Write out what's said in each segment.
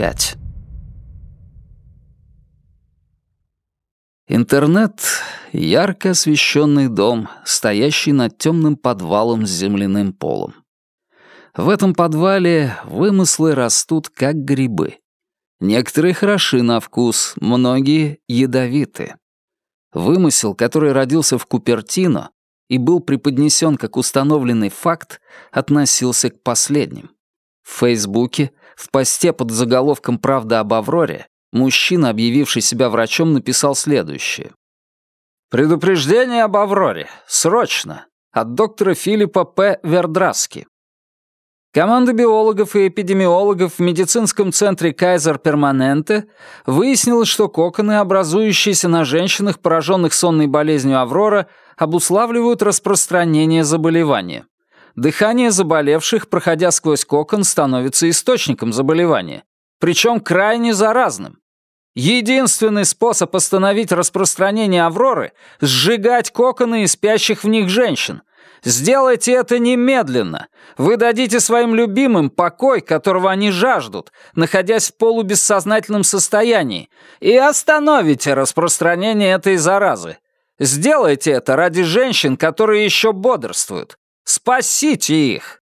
5. Интернет — ярко освещенный дом, стоящий над темным подвалом с земляным полом. В этом подвале вымыслы растут как грибы. Некоторые хороши на вкус, многие ядовиты. Вымысел, который родился в Купертино и был преподнесен как установленный факт, относился к последним. В Фейсбуке, в посте под заголовком «Правда об Авроре» мужчина, объявивший себя врачом, написал следующее. «Предупреждение об Авроре. Срочно. От доктора Филиппа П. Вердраски. Команда биологов и эпидемиологов в медицинском центре Кайзер Перманенте выяснила, что коконы, образующиеся на женщинах, пораженных сонной болезнью Аврора, обуславливают распространение заболевания. Дыхание заболевших, проходя сквозь кокон, становится источником заболевания, причем крайне заразным. Единственный способ остановить распространение Авроры — сжигать коконы и спящих в них женщин, Сделайте это немедленно. Вы дадите своим любимым покой, которого они жаждут, находясь в полубессознательном состоянии, и остановите распространение этой заразы. Сделайте это ради женщин, которые еще бодрствуют. Спасите их!»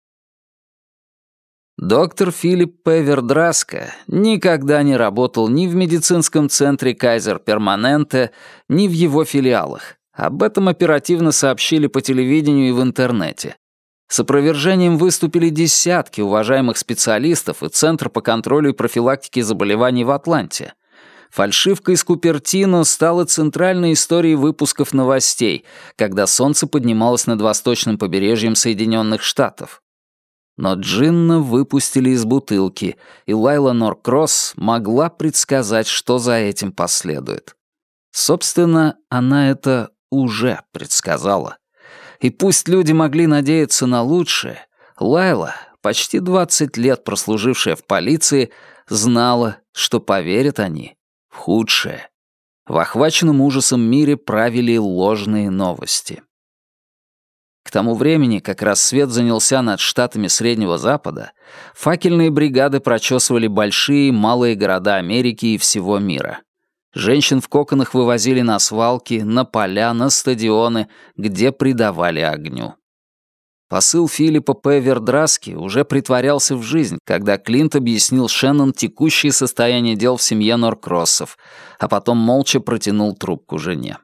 Доктор Филипп Певердраско никогда не работал ни в медицинском центре Кайзер Перманенте, ни в его филиалах. Об этом оперативно сообщили по телевидению и в интернете. С опровержением выступили десятки уважаемых специалистов и Центр по контролю и профилактике заболеваний в Атланте. Фальшивка из Купертино стала центральной историей выпусков новостей, когда солнце поднималось над восточным побережьем Соединенных Штатов. Но Джинна выпустили из бутылки, и Лайла Норкросс могла предсказать, что за этим последует. Собственно, она это уже предсказала. И пусть люди могли надеяться на лучшее, Лайла, почти 20 лет прослужившая в полиции, знала, что поверят они худшее. В охваченном ужасом мире правили ложные новости. К тому времени, как рассвет занялся над штатами Среднего Запада, факельные бригады прочесывали большие и малые города Америки и всего мира. Женщин в коконах вывозили на свалки, на поля, на стадионы, где придавали огню. Посыл Филиппа П. Вердраски уже притворялся в жизнь, когда Клинт объяснил Шеннон текущее состояние дел в семье Норкроссов, а потом молча протянул трубку жене.